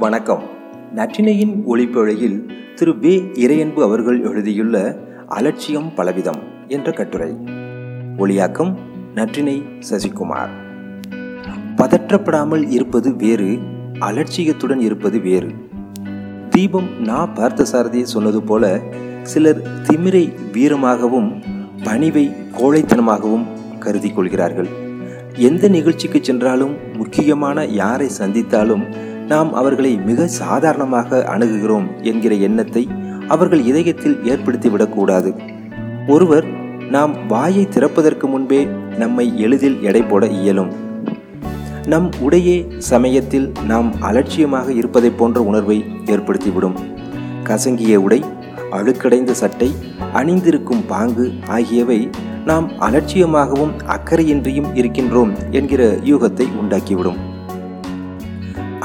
வணக்கம். நற்றினையின் ஒளிப்பொழியில் திரு வே. இறையன்பு அவர்கள் எழுதியுள்ள அலட்சியம் பலவிதம் என்ற கட்டுரை. ஒளியாக்கம் நற்றினை சசிகுமார். பதற்றப்படாமல் இருப்பது வேறு அலட்சியத்துடன் இருப்பது வேறு. தீபம் நா. பார்த்தசாரதி சொன்னது போல சிலர் திமிரை வீரமாகவும் பணிவை கோழைத்தனமாகவும் கருதி கொள்கிறார்கள். எந்த நிகழ்ச்சிக்கு சென்றாலும் முக்கியமான யாரை சந்தித்தாலும் நாம் அவர்களை மிக சாதாரணமாக அணுகுகிறோம் என்கிற எண்ணத்தை அவர்கள் இதயத்தில் ஏற்படுத்திவிடக்கூடாது. ஒருவர் நாம் வாயை திறப்பதற்கு முன்பே நம்மை எளிதில் எடை போட இயலும். நம் உடையே சமயத்தில் நாம் அலட்சியமாக இருப்பதை போன்ற உணர்வை ஏற்படுத்திவிடும். கசங்கிய உடை அழுக்கடைந்த சட்டை அணிந்திருக்கும் பாங்கு ஆகியவை நாம் அலட்சியமாகவும் அக்கறையின்றியும் இருக்கின்றோம் என்கிற யூகத்தை உண்டாக்கிவிடும்.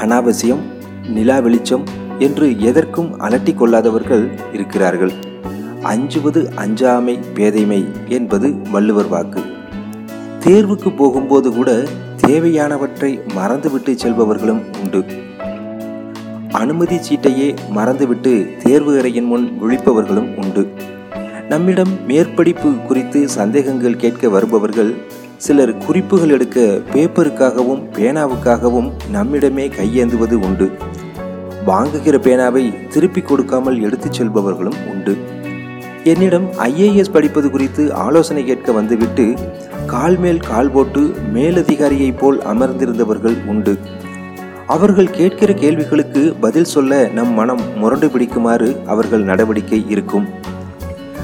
அனாவசியம் நிலா வெளிச்சம் என்று எதற்கும் அலட்டி கொள்ளாதவர்கள் இருக்கிறார்கள். அஞ்சுவது அஞ்சாமை பேதைமை என்பது வள்ளுவர் வாக்கு. தேர்வுக்கு போகும்போது கூட தேவையானவற்றை மறந்துவிட்டு செல்பவர்களும் உண்டு. அனுமதி சீட்டையே மறந்துவிட்டு தேர்வு அறையின் முன் விழிப்பவர்களும் உண்டு. நம்மிடம் மேற்படிப்பு குறித்து சந்தேகங்கள் கேட்க வருபவர்கள் சிலர் குறிப்புகள் எடுக்க பேப்பருக்காகவும் பேனாவுக்காகவும் நம்மிடமே கையேந்துவது உண்டு. வாங்குகிற பேனாவை திருப்பி கொடுக்காமல் எடுத்துச் செல்பவர்களும் உண்டு. என்னிடம் ஐஏஎஸ் படிப்பது குறித்து ஆலோசனை கேட்க வந்துவிட்டு கால் மேல் கால் போட்டு மேலதிகாரியைப் போல் அமர்ந்திருந்தவர்கள் உண்டு. அவர்கள் கேட்கிற கேள்விகளுக்கு பதில் சொல்ல நம் மனம் முரண்டு பிடிக்குமாறு அவர்கள் நடவடிக்கை இருக்கும்.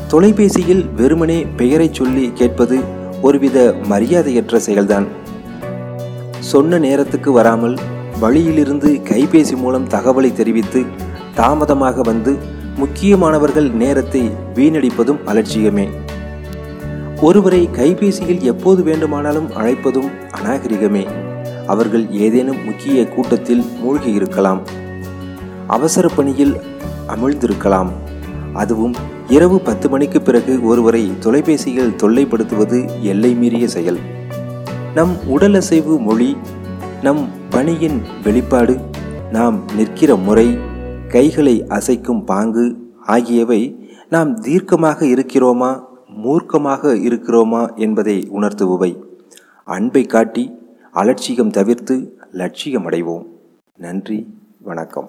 தொலைபேசியில் வெறுமனே பெயரை சொல்லி கேட்பது ஒருவித மரியாதையற்ற செயல்தான். சொன்ன நேரத்துக்கு வராமல் வழியிலிருந்து கைபேசி மூலம் தகவலை தெரிவித்து தாமதமாக வந்து முக்கியமானவர்கள் நேரத்தை வீணடிப்பதும் அலட்சியமே. ஒருவரை கைபேசியில் எப்போது வேண்டுமானாலும் அழைப்பதும் அநாகரிகமே. அவர்கள் ஏதேனும் முக்கிய கூட்டத்தில் மூழ்கி இருக்கலாம் அவசர பணியில் அமிழ்ந்திருக்கலாம். அதுவும் இரவு பத்து மணிக்கு பிறகு ஒருவரை தொலைபேசியில் தொல்லைப்படுத்துவது எல்லை மீறிய செயல். நம் உடல் அசைவு மொழி நம் பணியின் வெளிப்பாடு நாம் நிற்கிற முறை கைகளை அசைக்கும் பாங்கு ஆகியவை நாம் தீர்க்கமாக இருக்கிறோமா மூர்க்கமாக இருக்கிறோமா என்பதை உணர்த்துபவை. அன்பை காட்டி அலட்சியம் தவிர்த்து லட்சியம் அடைவோம் நன்றி வணக்கம்.